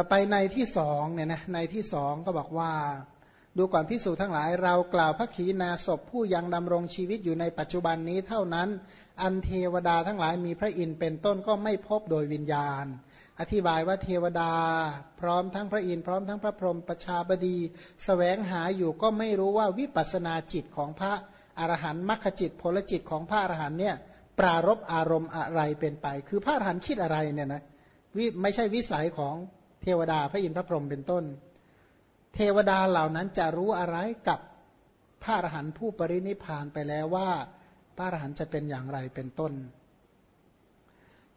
ต่อไปในที่สองเนี่ยนะในที่สองก็บอกว่า ดูก่อนพิสูจทั้งหลาย เรากล่าวพระขีณาสพผู้ยังดำรงชีวิตอยู่ในปัจจุบันนี้เท่านั้น อันเทวดาทั้งหลายมีพระอินทร์เป็นต้นก็ไม่พบโดยวิญญาณ อธิบายว่าเทวดา พร้อมทั้งพระอินทร์พร้อมทั้งพระพรหมประชาบดีสแสวงหาอยู่ก็ไม่รู้ว่าวิปัสนาจิตของพระอรหันต์มรรคจิตผลจิตของพระอรหันต์เนี่ยปรารบอารมณ์อะไรเป็นไป คือพระอรหันต์คิดอะไรเนี่ยนะไม่ใช่วิสัยของ เทวดาพระอินทร์พระพรหมเป็นต้น เทวดาเหล่านั้นจะรู้อะไรกับพระอรหันต์ผู้ปรินิพานไปแล้วว่า พระอรหันต์จะเป็นอย่างไรเป็นต้น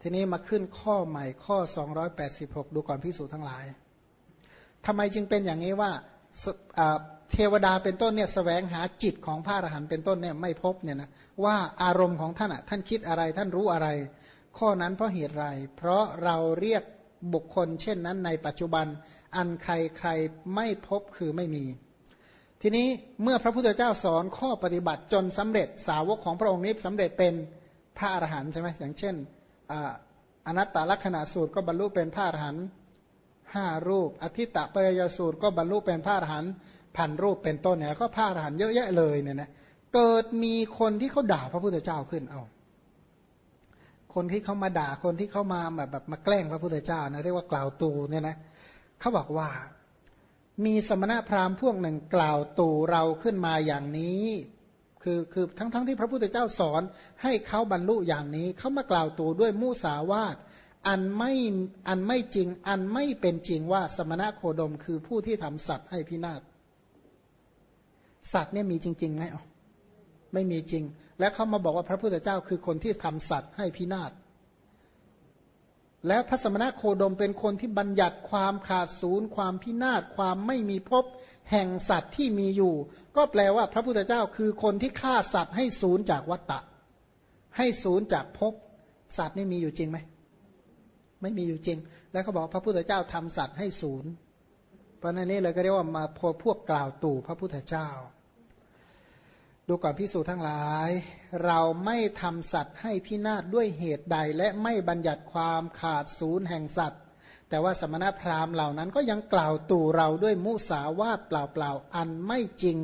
ทีนี้มาขึ้นข้อใหม่ข้อ 286 ดูก่อนพิสูจน์ทั้งหลายทำไมจึงเป็นอย่างนี้ว่าเทวดาเป็นต้นเนี่ยสแสวงหาจิตของพระอรหันต์เป็นต้นเนี่ยไม่พบเนี่ยนะว่าอารมณ์ของท่านอะท่านคิดอะไรท่านรู้อะไร ข้อนั้นเพราะเหตุไรเพราะเราเรียก บุคคล เช่นนั้นในปัจจุบัน อันใครใครไม่พบคือไม่มี ทีนี้เมื่อพระพุทธเจ้าสอนข้อปฏิบัติจนสำเร็จสาวกของพระองค์นี้สำเร็จเป็นพระอรหันต์ใช่ไหมอย่างเช่นอนัตตลักษณะสูตรก็บรรลุเป็นพระอรหันต์ห้ารูป อธิตตปรยสูตรก็บรรลุเป็นพระอรหันต์พันรูปเป็นต้นเนี่ยก็พระอรหันต์เยอะแยะเลยเนี่ยนะเกิดมีคนที่เขาด่าพระพุทธเจ้าขึ้นเอา คนที่เขามาด่าคนที่เขามาแบบแบบมาแกล้งพระพุทธเจ้านะเรียกว่ากล่าวตูเนี่ยนะเขาบอกว่า มีสมณะพราหมณ์พวกหนึ่งกล่าวตูเราขึ้นมาอย่างนี้ คือคือทั้งทั้งที่พระพุทธเจ้าสอน ให้เขาบรรลุอย่างนี้เขามากล่าวตูด้วยมุสาวาทอันไม่อันไม่จริง อันไม่เป็นจริงว่าสมณะโคดมคือผู้ที่ทำสัตว์ให้พินาศสัตว์เนี่ยมีจริงๆไหมอ๋อไม่มีจริง และเขามาบอกว่าพระพุทธเจ้าคือคนที่ทำสัตว์ให้พินาศและพระสมณะโคดมเป็นคนที่บัญญัติความขาดศูนย์ ความพินาศความไม่มีพบแห่งสัตว์ที่มีอยู่ ก็แปลว่าพระพุทธเจ้าคือคนที่ฆ่าสัตว์ให้ศูนย์จากวัตตะ ให้ศูนย์จากภพสัตว์นี่มีอยู่จริงไหมไม่มีอยู่จริง แล้วเขาบอกพระพุทธเจ้าทำสัตว์ให้ศูนย์เพราะนั่นนี่เลยก็เรียกว่ามาพวกกล่าวตู่พระพุทธเจ้า ดูก่อนพิสูจน์ทั้งหลาย เราไม่ทำสัตว์ให้พินาศด้วยเหตุใด และไม่บัญญัติความขาดศูนย์แห่งสัตว์ แต่ว่าสมณพราหมณ์เหล่านั้นก็ยังกล่าวตู่เราด้วยมุสาวาทเปล่าๆอันไม่จริง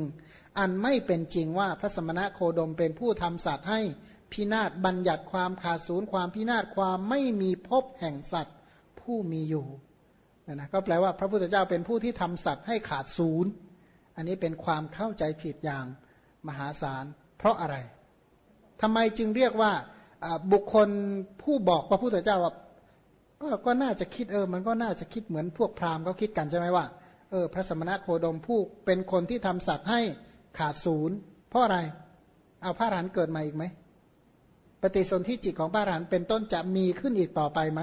อันไม่เป็นจริงว่าพระสมณะโคดมเป็นผู้ทำสัตว์ให้พินาศบัญญัติความขาดศูนย์ความพินาศความไม่มีพบแห่งสัตว์ผู้มีอยู่นะก็แปลว่าพระพุทธเจ้าเป็นผู้ที่ทำสัตว์ให้ขาดศูนย์ อันนี้เป็นความเข้าใจผิดอย่าง มหาศาล เพราะอะไรทำไมจึงเรียกว่าบุคคลผู้บอกพระพุทธเจ้าว่าก็ก็น่าจะคิดเออ มันก็น่าจะคิดเหมือนพวกพราหมณ์เขาคิดกันใช่ไหมว่าเออพระสมณะโคดมผู้เป็นคนที่ทำสัตว์ให้ขาดศูนย์ เพราะอะไร เอาพระอรหันต์เกิดมาอีกไหมปฏิสนธิจิตของพระอรหันต์เป็นต้นจะมีขึ้นอีกต่อไปไหม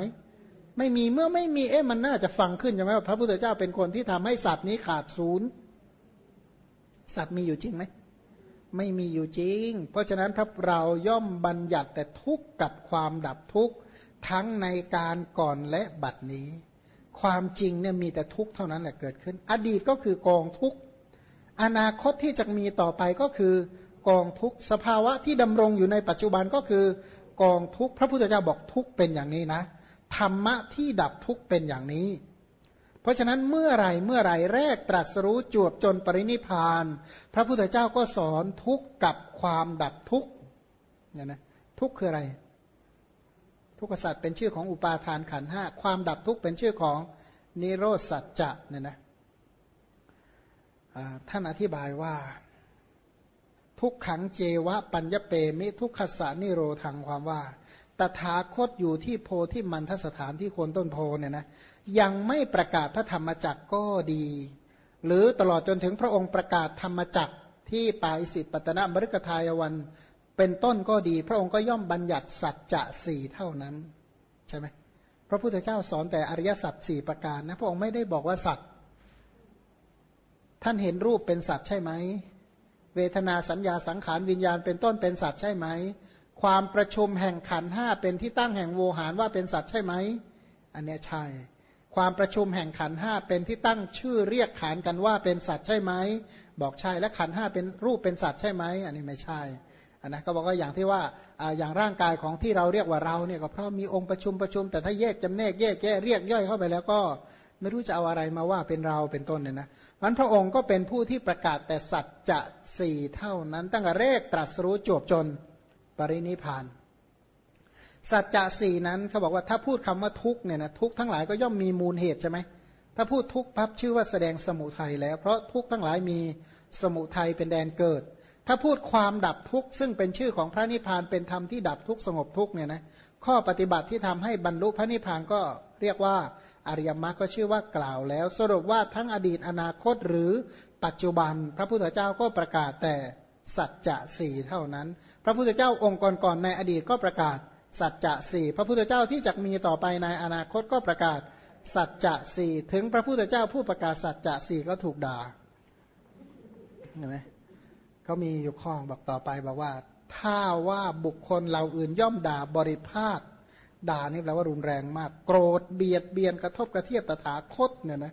ไม่มีเมื่อไม่มีเอ๊ะมันน่าจะฟังขึ้นใช่ไหมว่าพระพุทธเจ้าเป็นคนที่ทำให้สัตว์นี้ขาดศูนย์สัตว์มีอยู่จริงไหม ไม่มีอยู่จริง เพราะฉะนั้นพระเราย่อมบัญญัติแต่ทุกข์กับความดับทุกข์ทั้งในการก่อนและบัดนี้ ความจริงเนี่ยมีแต่ทุกข์เท่านั้นแหละเกิดขึ้น อดีตก็คือกองทุกข์อนาคตที่จะมีต่อไปก็คือกองทุกข์สภาวะที่ดำรงอยู่ในปัจจุบันก็คือกองทุกข์พระพุทธเจ้าบอกทุกข์เป็นอย่างนี้นะธรรมะที่ดับทุกข์เป็นอย่างนี้ เพราะฉะนั้นเมื่อไรเมื่อไรแรกตรัสรู้จวบจนปรินิพาน พระพุทธเจ้าก็สอนทุกข์กับความดับทุกข์เนี่ยนะทุกข์คืออะไร ทุกขสัตว์เป็นชื่อของอุปาทานขันห้าความดับทุกข์เป็นชื่อของนิโรธสัจจะเนี่ยนะท่านอธิบายว่า ทุกขังเจวะปัญญเปมิทุกขสานิโรธังความว่า ตถาคตอยู่ที่โพธิมันทสถานที่โคนต้นโพเนี่ยนะ ยังไม่ประกาศพระธรรมจักรก็ดี หรือตลอดจนถึงพระองค์ประกาศธรรมจักรที่ปาอิสิปตนะมฤกทายวัน เป็นต้นก็ดี พระองค์ก็ย่อมบัญญัติสัจจะสี่เท่านั้นใช่ไหมพระพุทธเจ้าสอนแต่อริยสัจสี่ประการนะพระองค์ไม่ได้บอกว่าสัตว์ท่านเห็นรูปเป็นสัตว์ใช่ไหมเวทนาสัญญาสังขารวิญญาณเป็นต้นเป็นสัตว์ใช่ไหม ความประชุมแห่งขันห้าเป็นที่ตั้งแห่งโวหารว่าเป็นสัตว์ใช่ไหม อันนี้ใช่ ความประชุมแห่งขันห้าเป็นที่ตั้งชื่อเรียกขานกันว่าเป็นสัตว์ใช่ไหม บอกใช่และขันห้าเป็นรูปเป็นสัตว์ใช่ไหม อันนี้ไม่ใช่อันนะก็บอกว่าอย่างที่ว่าอย่างร่างกายของที่เราเรียกว่าเราเนี่ยก็เพราะมีองค์ประชุมประชุม แต่ถ้าแยกจำแนกแยกแยะเรียกย่อยเข้าไปแล้วก็ไม่รู้จะเอาอะไรมาว่าเป็นเราเป็นต้นเนี่ยนะมันพระองค์ก็เป็นผู้ที่ประกาศแต่สัจจะสี่เท่านั้น ตั้งแต่แรกตรัสรู้จวบจนปรินิพาน สัจจะสี่นั้นเขาบอกว่าถ้าพูดคำว่าทุกเนี่ยนะทุกทั้งหลายก็ย่อมมีมูลเหตุใช่ไหมถ้าพูดทุกปั๊บชื่อว่าแสดงสมุทัยแล้ว เพราะทุกทั้งหลายมีสมุทัยเป็นแดนเกิด ถ้าพูดความดับทุกซึ่งเป็นชื่อของพระนิพพานเป็นธรรมที่ดับทุกสงบทุกเนี่ยนะข้อปฏิบัติที่ทำให้บรรลุพระนิพพานก็เรียกว่าอริยมรรคก็ชื่อว่ากล่าวแล้ว สรุปว่าทั้งอดีตอนาคตหรือปัจจุบัน พระพุทธเจ้าก็ประกาศแต่สัจจะสี่เท่านั้น พระพุทธเจ้าองค์ก่อนๆในอดีตก็ประกาศ สัจจะสี่พระพุทธเจ้าที่จะมีต่อไปในอนาคตก็ประกาศสัจจะสี่ถึงพระพุทธเจ้าผู้ประกาศสัจจะสี่ก็ถูกด่าเห็นไหมเขามีอยู่ข้องบอกต่อไปบอกว่า ถ้าว่าบุคคลเราอื่นย่อมด่าบริภาคด่านี่แปลว่ารุนแรงมาก โกรธเบียดเบียนกระทบกระเทียบตถาคตเนี่ยนะ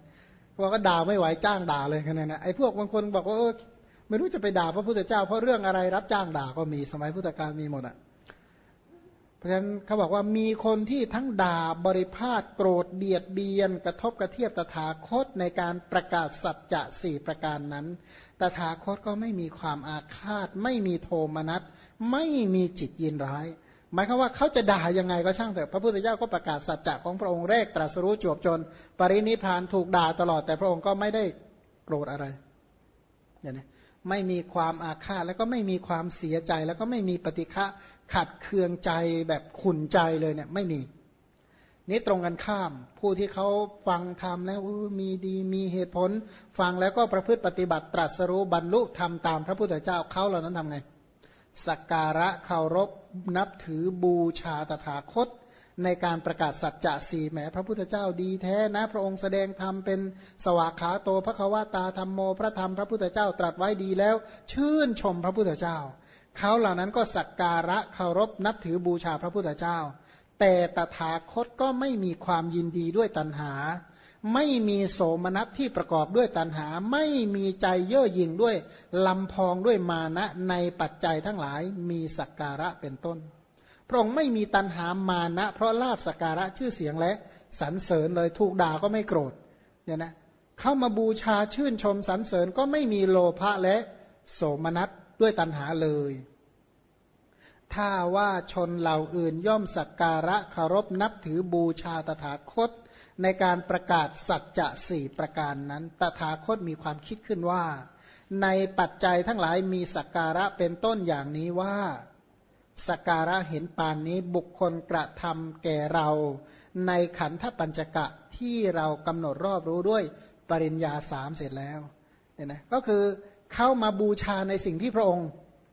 ว่าก็ด่าไม่ไหวจ้างด่าเลยกันนะไอ้พวกบางคนบอกว่าเออไม่รู้จะไปด่าพระพุทธเจ้าเพราะเรื่องอะไรรับจ้างด่าก็มีสมัยพุทธกาลมีหมดอะ ราะฉะนั้นเขาบอกว่ามีคนที่ทั้งด่าบริพาทโกรธเบียดเบียน กระทบกระเทียบตถาคตในการประกาศสัจจะสี่ประการนั้น ตถาคตก็ไม่มีความอาฆาต ไม่มีโทมนัสไม่มีจิตยินร้าย หมายความว่าเขาจะด่ายังไงก็ช่างเถอะพระพุทธเจ้าก็ประกาศสัจจะของพระองค์แรกตรัสรู้จวบจน ปรินิพานถูกด่าตลอดแต่พระองค์ก็ไม่ได้โกรธอะไรอย่างนี้ ไม่มีความอาฆาตแล้วก็ไม่มีความเสียใจ แล้วก็ไม่มีปฏิฆะขัดเคืองใจแบบขุนใจเลยเนี่ยไม่มี นี่ตรงกันข้าม ผู้ที่เขาฟังธรรมแล้วมีดีมีเหตุผล ฟังแล้วก็ประพฤติปฏิบัติตรัสรู้บรรลุทำตามพระพุทธเจ้าเขาเหล่านั้นทำไงสักการะเคารพนับถือบูชาตถาคต ในการประกาศสัจจะสี่แหมพระพุทธเจ้าดีแท้นะ พระองค์แสดงธรรมเป็นสวากขาโตพระควาตาธรรมโมพระธรรมพระพุทธเจ้าตรัสไว้ดีแล้ว ชื่นชมพระพุทธเจ้า เขาเหล่านั้นก็สักการะเคารพนับถือบูชาพระพุทธเจ้า แต่ตถาคตก็ไม่มีความยินดีด้วยตัณหา ไม่มีโสมนัสที่ประกอบด้วยตัณหา ไม่มีใจเย่อหยิ่งด้วยลำพองด้วยมานะในปัจจัยทั้งหลายมีสักการะเป็นต้น ระองค์ไม่มีตัณหามานะ เพราะลาบสักการะชื่อเสียงและสรรเสริญเลยถูกด่าก็ไม่โกรธเนี่ยนะเข้ามาบูชาชื่นชมสรรเสริญก็ไม่มีโลภะและโสมนัสด้วยตัณหาเลย ถ้าว่าชนเหล่าอื่นย่อมสักการะคารพนับถือบูชาตถาคต ในการประกาศสัจจะสี่ประการนั้น ตถาคตมีความคิดขึ้นว่า ในปัจจัยทั้งหลายมีสักการะเป็นต้นอย่างนี้ว่า สการะเห็นปานนี้บุคคลกระทำแก่เรา ในขันธปัญจกะที่เรากำหนดรอบรู้ด้วยปริญญาสามเสร็จแล้วเนี่ยนะก็คือเข้ามาบูชาในสิ่งที่พระองค์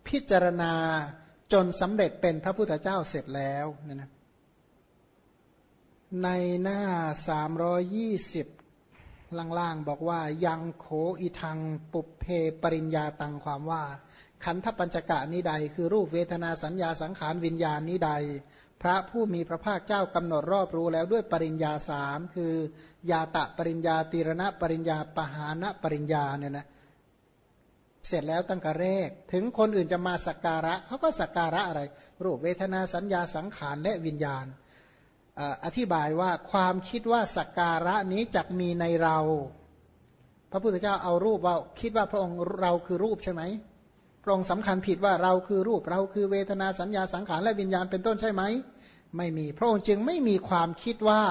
พิจารณาจนสำเร็จเป็นพระพุทธเจ้าเสร็จแล้วเนี่ยนะในหน้า 320 ล่างๆ บอกว่ายังโขอีทังปุเพปริญญาตังความว่า ขันธปัญจกะนี้ใด คือรูปเวทนาสัญญาสังขารวิญญาณนี้ใด พระผู้มีพระภาคเจ้ากำหนดรอบรู้แล้วด้วยปริญญาสามคือยาตะปริญญาตีรณะปริญญาปหานะปริญญาเนี่ยนะเสร็จแล้วตั้งแต่แรก ถึงคนอื่นจะมาสักการะเขาก็สักการะอะไร รูปเวทนาสัญญาสังขารและวิญญาณอธิบายว่าความคิดว่าสักการะนี้จะมีในเรา พระพุทธเจ้าเอารูปว่าคิดว่าพระองค์เราคือรูปใช่ไหม พระองค์สำคัญผิดว่าเราคือรูปเราคือเวทนาสัญญาสังขารและวิญญาณเป็นต้นใช่ไหม ไม่มี พระองค์จึงไม่มีความคิดว่า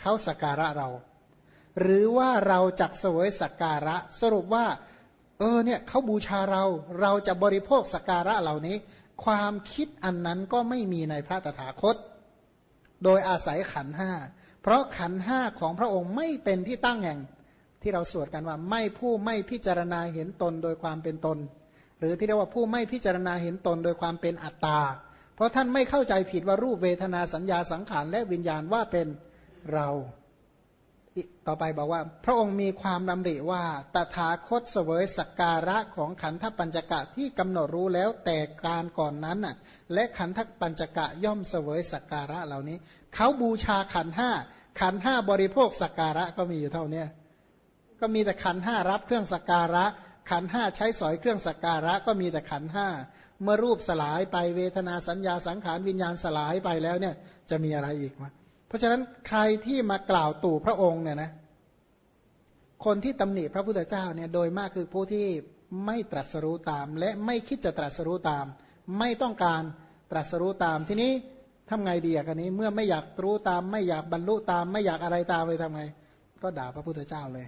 เขาสักการะเรา หรือว่าเราจักเสวยสักการะ สรุปว่า เออเนี่ยเขาบูชาเราเราจะบริโภคสัการะเหล่านี้ ความคิดอันนั้นก็ไม่มีในพระตถาคต โดยอาศัยขันห้าเพราะขันห้าของพระองค์ไม่เป็นที่ตั้งแห่ง ที่เราสวดกันว่าไม่ผู้ไม่พิจารณาเห็นตนโดยความเป็นตน หรือที่เรียกว่าผู้ไม่พิจารณาเห็นตนโดยความเป็นอัตตา เพราะท่านไม่เข้าใจผิดว่ารูปเวทนาสัญญาสังขารและวิญญาณว่าเป็นเรา ต่อไปบอกว่า พระองค์มีความดำริว่าตถาคตเสวยสักการะของขันธปัญจกะที่กำหนดรู้แล้วแต่การก่อนนั้นน่ะ และขันธปัญจกะย่อมเสวยสักการะเหล่านี้ เขาบูชาขันห้าขันห้าบริโภคสักการะก็มีอยู่เท่านี้ก็มีแต่ขันห้ารับเครื่องสักการะ ขันห้าใช้สอยเครื่องสักการะก็มีแต่ขันห้าเมื่อรูปสลายไปเวทนาสัญญาสังขารวิญญาณสลายไปแล้วเนี่ยจะมีอะไรอีกมั้ยเพราะฉะนั้นใครที่มากล่าวตู่พระองค์เนี่ยนะคนที่ตำหนิพระพุทธเจ้าเนี่ยโดยมากคือผู้ที่ไม่ตรัสรู้ตาม และไม่คิดจะตรัสรู้ตาม ไม่ต้องการตรัสรู้ตามทีนี้ทำไงดีอะกันนี้ เมื่อไม่อยากรู้ตาม ไม่อยากบรรลุตาม ไม่อยากอะไรตามเลยทำไง ก็ด่าพระพุทธเจ้าเลย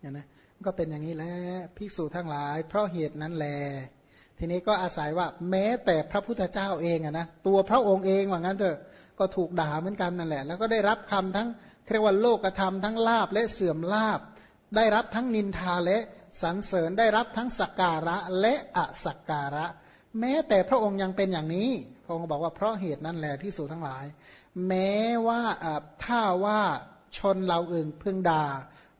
เห็นไหม ก็เป็นอย่างนี้แหละภิกษุทั้งหลาย เพราะเหตุนั้นแล ทีนี้ก็อาศัยว่าแม้แต่พระพุทธเจ้าเองอะนะตัวพระองค์เองว่างั้นเถอะก็ถูกด่าเหมือนกันนั่นแหละ แล้วก็ได้รับคำทั้งเรียกว่าโลกธรรมทั้งลาบและเสื่อมลาบ ได้รับทั้งนินทาและสรรเสริญได้รับทั้งสักการะและอสักการะ แม้แต่พระองค์ยังเป็นอย่างนี้พระองค์บอกว่าเพราะเหตุนั้นแหละพิสูจทั้งหลาย แม้ว่าถ้าว่าชนเราอื่นพึงด่า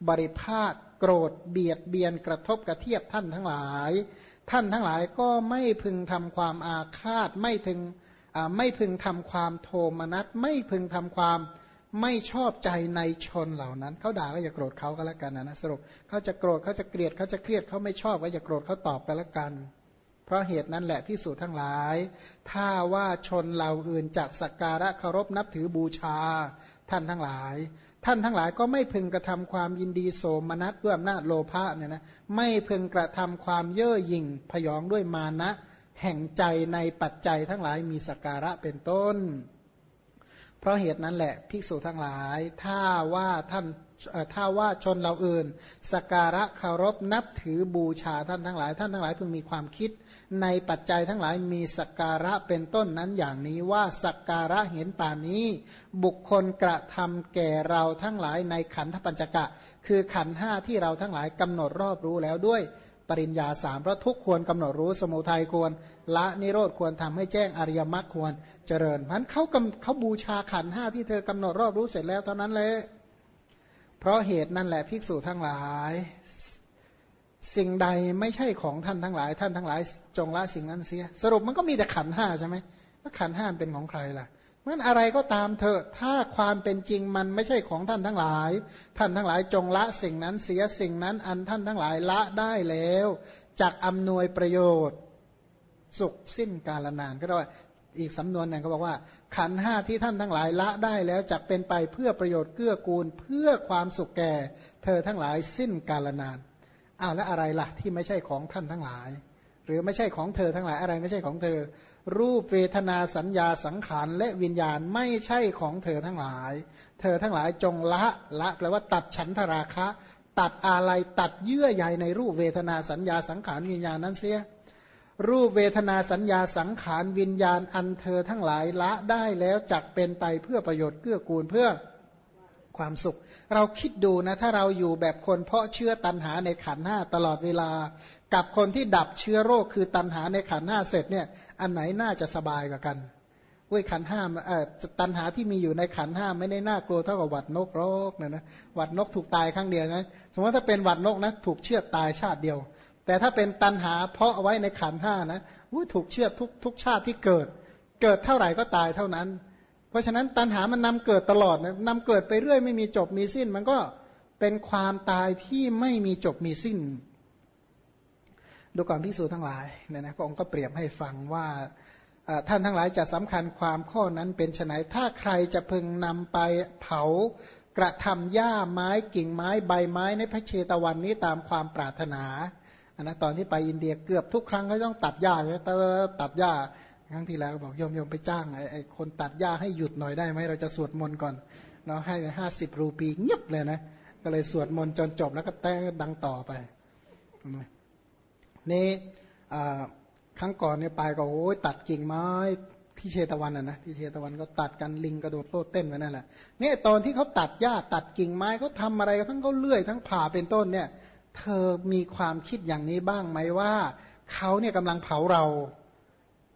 บริพาท โกรธเบียดเบียนกระทบกระเทียบท่านทั้งหลาย ท่านทั้งหลายก็ไม่พึงทำความอาฆาตไม่ถึงไม่พึงทำความโทมนัสไม่พึงทำความไม่ชอบใจในชนเหล่านั้นเขาด่าก็อย่าโกรธเขาก็แล้วกันนะสรุปเขาจะโกรธเขาจะเกลียดเขาจะเครียดเขาไม่ชอบก็อย่าโกรธเขาตอบกันแล้วกัน เพราะเหตุนั้นแหละพิสูจน์ทั้งหลาย ถ้าว่าชนเหล่าอื่นจากสักการะเคารพนับถือบูชาท่านทั้งหลาย ท่านทั้งหลายก็ไม่พึงกระทำความยินดีโสมนัสด้วยอำนาจโลภะเนี่ยนะไม่พึงกระทำความเย่อหยิ่งพยองด้วยมานะ แห่งใจในปัจจัยทั้งหลายมีสักการะเป็นต้น เพราะเหตุนั้นแหละภิกษุทั้งหลาย ถ้าว่าท่านถ้าว่าชนเราอื่นสการะเคารพนับถือบูชาท่านทั้งหลาย ท่านทั้งหลายพิ่งมีความคิด ในปัจจัยทั้งหลายมีสักการะเป็นต้นนั้นอย่างนี้ว่าสักการะเห็นป่านนี้ บุคคลกระทำแก่เราทั้งหลายในขันธปัญจกะ คือขันห้าที่เราทั้งหลายกำหนดรอบรู้แล้วด้วยปริญญาสามเพราะทุกควรกำหนดรู้สมุทัยควร ละนิโรธควรทำให้แจ้งอริยมรรคควรเจริญพันเขาเขาบูชาขันห้าที่เธอกำหนดรอบรู้เสร็จแล้วเท่านั้นเลยเพราะเหตุนั่นแหละภิกษุทั้งหลาย สิ่งใดไม่ใช่ของท่านทั้งหลาย ท่านทั้งหลาย จงละสิ่งนั้นเสีย สรุปมันก็มีแต่ขันห้าใช่ไหมแล้วขันห้าเป็นของใครล่ะมันอะไรก็ตามเถอะถ้าความเป็นจริงมันไม่ใช่ของท่านทั้งหลาย ท่านทั้งหลายจงละสิ่งนั้นเสียสิ่งนั้น อันท่านทั้งหลายละได้แล้วจากอำนวยประโยชน์ สุขสิ้นกาลนานก็ได้อีกสำนวนหนึ่งเขาบอกว่า ขันห้าที่ท่านทั้งหลายละได้แล้วจะเป็นไปเพื่อประโยชน์เกื้อกูลเพื่อความสุขแก่ เธอทั้งหลายสิ้นกาลนาน อ้าวแล้วอะไรล่ะที่ไม่ใช่ของท่านทั้งหลาย หรือไม่ใช่ของเธอทั้งหลายอะไรไม่ใช่ของเธอ รูปเวทนาสัญญาสังขารและวิญญาณไม่ใช่ของเธอทั้งหลาย เธอทั้งหลายจงละละแปลว่าตัดฉันทราคะ ตัดอะไรตัดเยื่อใยในรูปเวทนาสัญญาสังขารวิญญาณนั้นเสียรูปเวทนาสัญญาสังขารวิญญาณอันเธอทั้งหลายละได้แล้วจักเป็นไปเพื่อประโยชน์เกื้อกูลเพื่อ ความสุข เราคิดดูนะถ้าเราอยู่แบบคนเพาะเชื้อตันหาในขันห้าตลอดเวลา กับคนที่ดับเชื้อโรคคือตันหาในขันห้าเสร็จเนี่ยอันไหนน่าจะสบายกว่ากันเว้ยขันห้าเอ่อตันหาที่มีอยู่ในขันห้าไม่ได้น่ากลัวเท่ากับหวัดนกโรคนะนะหวัดนกถูกตายครั้งเดียวนะสมมติถ้าเป็นหวัดนกนะถูกเชือดตายชาติเดียว แต่ถ้าเป็นตันหาเพาะเอาไว้ในขันห้านะถูกเชื่อทุกทุกชาติที่เกิด เกิดเท่าไหร่ก็ตายเท่านั้น เพราะฉะนั้นตันหามันนำเกิดตลอดนะนำเกิดไปเรื่อยไม่มีจบมีสิ้น มันก็เป็นความตายที่ไม่มีจบมีสิ้น ดูก่อนพิสูจทั้งหลายเนี่ยนะพระองค์ก็เปรียบให้ฟังว่าท่านทั้งหลายจะสำคัญความข้อนั้นเป็นไนถ้าใครจะพึงนำไปเผากระทำหญ้าไม้กิ่งไม้ใบไม้ในพระเชตวันนี้ตามความปรารถนานะตอนที่ไปอินเดียเกือบทุกครั้งก็ต้องตัดหญ้าใช่ตัดหญ้า ครั้งที่แล้วบอกยมยมไปจ้างไอ้ไอ้คนตัดหญ้าให้หยุดหน่อยได้ไหมเราจะสวดมนต์ก่อนเนาะให้ห้าสิบรูปีเงียบเลยนะ ก็เลยสวดมนต์จนจบแล้วก็แต่ดังต่อไปนี่ครั้งก่อนเนี่ยไปก็โอ้ยตัดกิ่งไม้ที่เชตวันอะนะที่เชตวันก็ตัดกันลิงกระโดดโลดเต้นไปนั่นแหละเนี่ยตอนที่เขาตัดหญ้าตัดกิ่งไม้เขาทาอะไรทั้งเขาเลื่อยทั้งผ่าเป็นต้นเนี่ย เธอมีความคิดอย่างนี้บ้างไหมว่าเขาเนี่ยกำลังเผาเรา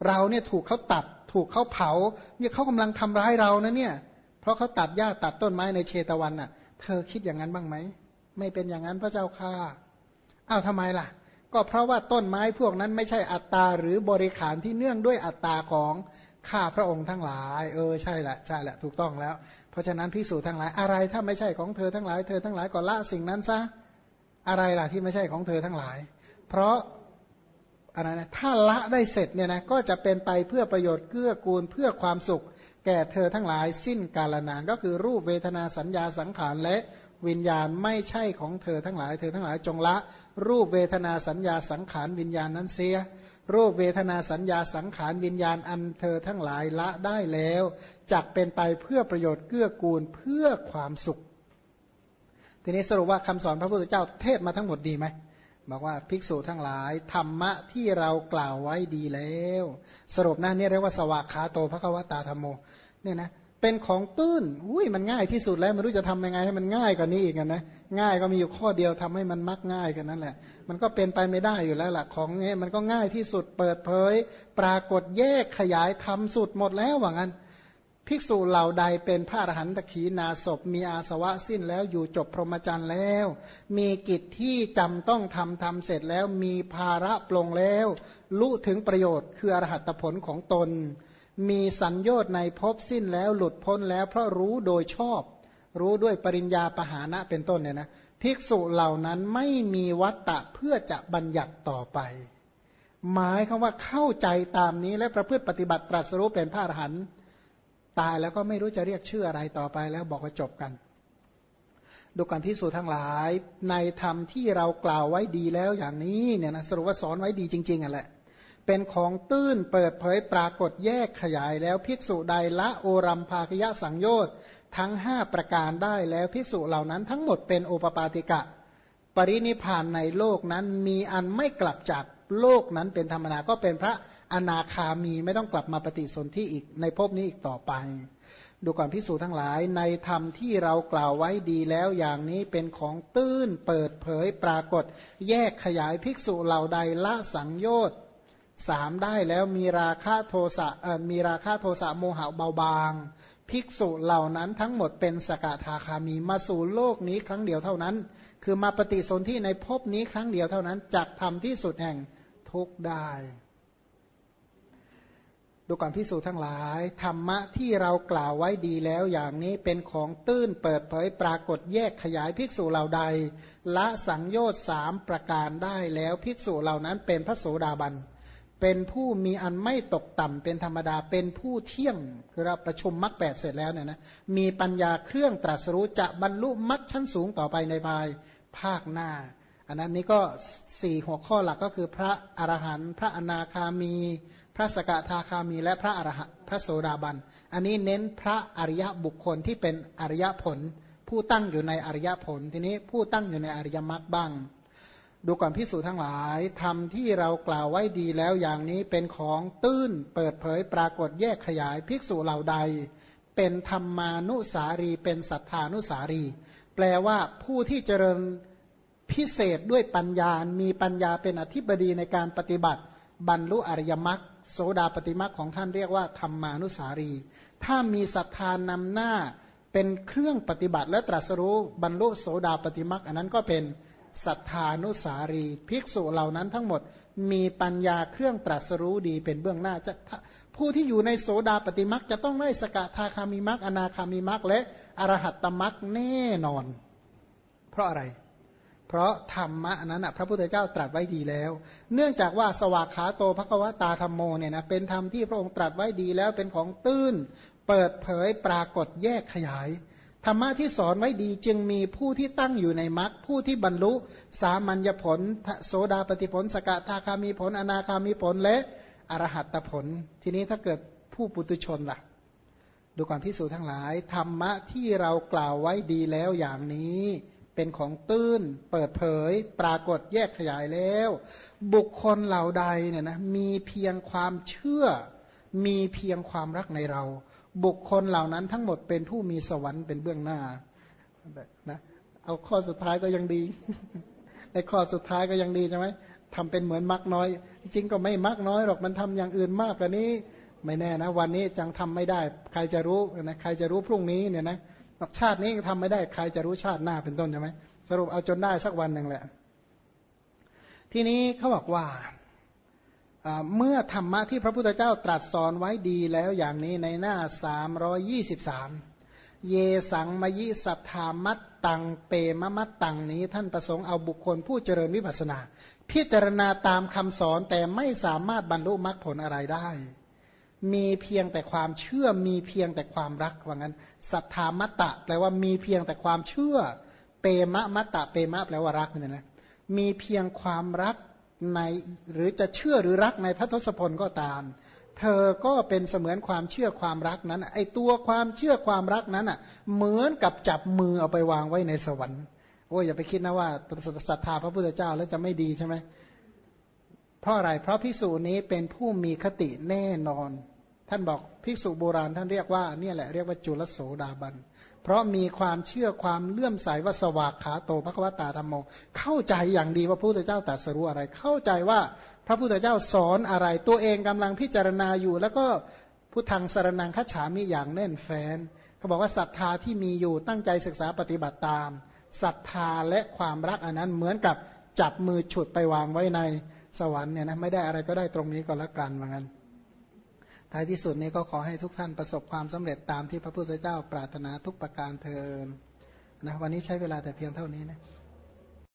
เราเนี่ยถูกเขาตัด ถูกเขาเผาเนี่ยเขากำลังทำร้ายเรานะเนี่ย เพราะเขาตัดหญ้าตัดต้นไม้ในเชตวันน่ะ เธอคิดอย่างนั้นบ้างไหมไม่เป็นอย่างนั้นพระเจ้าค่ะอ้าวทำไมล่ะ ก็เพราะว่าต้นไม้พวกนั้นไม่ใช่อัตตาหรือบริขารที่เนื่องด้วยอัตตาของข้าพระองค์ทั้งหลาย เออใช่แหละใช่แหละถูกต้องแล้ว เพราะฉะนั้นพิสูจทั้งหลายอะไรถ้าไม่ใช่ของเธอทั้งหลายเธอทั้งหลายก็ละสิ่งนั้นซะอะไรล่ะที่ไม่ใช่ของเธอทั้งหลาย เพราะ อะไรนะถ้าละได้เสร็จเนี่ยนะก็จะเป็นไปเพื่อประโยชน์เกื้อกูลเพื่อความสุข แก่เธอทั้งหลายสิ้นกาลนาน ก็คือรูปเวทนาสัญญาสังขารและวิญญาณไม่ใช่ของเธอทั้งหลาย เธอทั้งหลายจงละ รูปเวทนาสัญญาสังขารวิญญาณนั้นเสีย รูปเวทนาสัญญาสังขารวิญญาณอันเธอทั้งหลายละได้แล้วจักเป็นไปเพื่อประโยชน์เกื้อกูลเพื่อความสุข ทีนี้สรุปว่าคำสอนพระพุทธเจ้าเทศมาทั้งหมดดีไหม บอกว่าภิกษุทั้งหลาย ธรรมะที่เรากล่าวไว้ดีแล้ว สรุปนะนี่เรียกว่าสวากขาโตพระควตาธรรมโมเนี่ยนะเป็นของตื้นอุ้ยมันง่ายที่สุดแล้วไม่รู้จะทำยังไงให้มันง่ายกว่านี้อีกนะง่ายก็มีอยู่ข้อเดียวทำให้มันมักง่ายกันนั่นแหละ มันก็เป็นไปไม่ได้อยู่แล้วล่ะของเงี้ยมันก็ง่ายที่สุดเปิดเผย ปรากฏแยกขยายทำสุดหมดแล้วว่างั้น ภิกษุเหล่าใดเป็นพระอรหันตขีนาศพมีอาสวะสิ้นแล้วอยู่จบพรหมจรรย์แล้ว มีกิจที่จำต้องทำทำเสร็จแล้วมีภาระปลงแล้วรู้ถึงประโยชน์คืออรหัตผลของตน มีสัญญอดในภพสิ้นแล้วหลุดพ้นแล้วเพราะรู้โดยชอบ รู้ด้วยปริญญาปหานะเป็นต้นเนี่ยนะภิกษุเหล่านั้นไม่มีวัตตะเพื่อจะบัญญัติต่อไป หมายคำว่าเข้าใจตามนี้และประพฤติปฏิบัติตรัสรู้เป็นพระอรหันต์ ตายแล้วก็ไม่รู้จะเรียกชื่ออะไรต่อไปแล้วบอกว่าจบกัน ดูการพิสูจน์ทั้งหลาย ในธรรมที่เรากล่าวไว้ดีแล้วอย่างนี้เนี่ยนะสรุปว่าสอนไว้ดีจริงๆอะแหละเป็นของตื้นเปิดเผยปรากฏแยกขยายแล้วภิกษุใดละโอรัมภาคยะสังโยชน์ทั้งห้าประการได้แล้วภิกษุเหล่านั้นทั้งหมดเป็นโอปปาติกะ ปรินิพานในโลกนั้นมีอันไม่กลับจาก โลกนั้นเป็นธรรมนาก็เป็นพระอนาคามีไม่ต้องกลับมาปฏิสนธิอีกในภพนี้อีกต่อไป ดูก่อนพิสูจน์ทั้งหลายในธรรมที่เรากล่าวไว้ดีแล้วอย่างนี้เป็นของตื้นเปิดเผยปรากฏ แยกขยายภิกษุเหล่าใดละสังโยชน์สามได้แล้วมีราคาโทสะมีราคาโทสะโมหะเบาบาง ภิกษุเหล่านั้นทั้งหมดเป็นสกทาคามีมาสู่โลกนี้ครั้งเดียวเท่านั้น คือมาปฏิสนธิในภพนี้ครั้งเดียวเท่านั้นจักทำที่สุดแห่งทุกได้ ดูก่อนพิสูจน์ทั้งหลาย ธรรมะที่เรากล่าวไว้ดีแล้วอย่างนี้เป็นของตื้นเปิดเผยปรากฏแยกขยายภิกษุเหล่าใด ละสังโยชน์สามประการได้แล้วภิกษุเหล่านั้นเป็นพระโสดาบัน เป็นผู้มีอันไม่ตกต่ำเป็นธรรมดาเป็นผู้เที่ยงคือเราประชุมมรรคแปดเสร็จแล้วเนี่ยนะมีปัญญาเครื่องตรัสรู้จะบรรลุมรรคชั้นสูงต่อไปในภายภาคหน้า อันนั้นนี้ก็สี่หัวข้อหลักก็คือพระอรหันต์พระอนาคามี พระสกทาคามี และพระอรหันต์พระโสดาบัน อันนี้เน้นพระอริยบุคคลที่เป็นอริยผล ผู้ตั้งอยู่ในอริยผล ทีนี้ผู้ตั้งอยู่ในอริยมรรคบ้าง ดูก่อนพิสูจน์ทั้งหลายธรรมที่เรากล่าวไว้ดีแล้วอย่างนี้เป็นของตื้นเปิดเผยปรากฏแยกขยายภิกษุเหล่าใด เป็นธรรมานุสารีเป็นสัทธานุสารี แปลว่าผู้ที่เจริญพิเศษด้วยปัญญา มีปัญญาเป็นอธิบดีในการปฏิบัติ บรรลุอริยมรรคโสดาปฏิมาของท่านเรียกว่าธรรมานุสารี ถ้ามีศรัทธานำหน้าเป็นเครื่องปฏิบัติและตรัสรู้บรรลุโสดาปฏิมาอันนั้นก็เป็น ศรัทธานุสารี ภิกษุเหล่านั้นทั้งหมดมีปัญญาเครื่องตรัสรู้ดีเป็นเบื้องหน้าจะผู้ที่อยู่ในโสดาปฏิมักจะต้องได้สกทาคามิมักอนาคามิมักและอรหัตตมักแน่นอน เพราะอะไร เพราะธรรมะนั้นพระพุทธเจ้าตรัสไว้ดีแล้ว เนื่องจากว่าสวากขาโตภควตาธรรมโมเนี่ยนะเป็นธรรมที่พระองค์ตรัสไว้ดีแล้วเป็นของตื้น เปิดเผยปรากฏแยกขยาย ธรรมะที่สอนไว้ดีจึงมีผู้ที่ตั้งอยู่ในมรรคผู้ที่บรรลุสามัญญผล โสดาปฏิผล สกทาคามีผล อนาคามีผลและอรหัตผล ทีนี้ถ้าเกิดผู้ปุตุชนล่ะ ดูก่อนพิสูจน์ทั้งหลาย ธรรมะที่เรากล่าวไว้ดีแล้วอย่างนี้เป็นของตื้นเปิดเผย ปรากฏแยกขยายแล้ว บุคคลเหล่าใดเนี่ยนะมีเพียงความเชื่อ มีเพียงความรักในเรา บุคคลเหล่านั้นทั้งหมดเป็นผู้มีสวรรค์เป็นเบื้องหน้านะเอาข้อสุดท้ายก็ยังดี ในข้อสุดท้ายก็ยังดีใช่ไหมทำเป็นเหมือนมักน้อย จริงก็ไม่มักน้อยหรอกมันทำอย่างอื่นมากกว่านี้ ไม่แน่นะ วันนี้จังทำไม่ได้ ใครจะรู้นะใครจะรู้พรุ่งนี้เนี่ยนะชาตินี้ทำไม่ได้ใครจะรู้ชาติหน้าเป็นต้นใช่ไหมสรุปเอาจนได้สักวันหนึ่งแหละ ทีนี้เขาบอกว่า เมื่อธรรมะที่พระพุทธเจ้าตรัสสอนไว้ดีแล้วอย่างนี้ในหน้า 323 เยสังมยิสัทธามัตตังเปมมัตตังนี้ ท่านประสงค์เอาบุคคลผู้เจริญวิปัสนา พิจารณาตามคำสอนแต่ไม่สามารถบรรลุมรรคผลอะไรได้ มีเพียงแต่ความเชื่อมีเพียงแต่ความรักว่างั้นศรัทธามัตตะแปลว่ามีเพียงแต่ความเชื่อ เปมะมัตตะเปมะแปลว่ารักนี่นะมีเพียงความรัก ในหรือจะเชื่อหรือรักในพระทศพลก็ตาม เธอก็เป็นเสมือนความเชื่อความรักนั้นไอตัวความเชื่อความรักนั้นอะเหมือนกับจับมือเอาไปวางไว้ในสวรรค์โอ้ยอย่าไปคิดนะว่าศรัทธาพระพุทธเจ้าแล้วจะไม่ดีใช่ไหมเพราะอะไรเพราะพิสูจนี้เป็นผู้มีคติแน่นอน ท่านบอกภิกษุโบราณท่านเรียกว่าเนี่ยแหละเรียกว่าจุลโสดาบัน เพราะมีความเชื่อความเลื่อมใสว่าสวากขาโตพระควตาธรรมโม เข้าใจอย่างดีว่าพระพุทธเจ้าตรัสรู้อะไร เข้าใจว่าพระพุทธเจ้าสอนอะไรตัวเองกำลังพิจารณาอยู่ แล้วก็พุทธังสารนังคัจฉามิอย่างแน่นแฟ้นเขาบอกว่าศรัทธาที่มีอยู่ตั้งใจศึกษาปฏิบัติตามศรัทธาและความรักอันนั้นเหมือนกับจับมือฉุดไปวางไว้ในสวรรค์เนี่ยนะไม่ได้อะไรก็ได้ตรงนี้ก็แล้วกันเหมือนกัน ท้ายที่สุดนี้ก็ขอให้ทุกท่านประสบความสำเร็จตามที่พระพุทธเจ้าปรารถนาทุกประการเทอนะวันนี้ใช้เวลาแต่เพียงเท่านี้นะ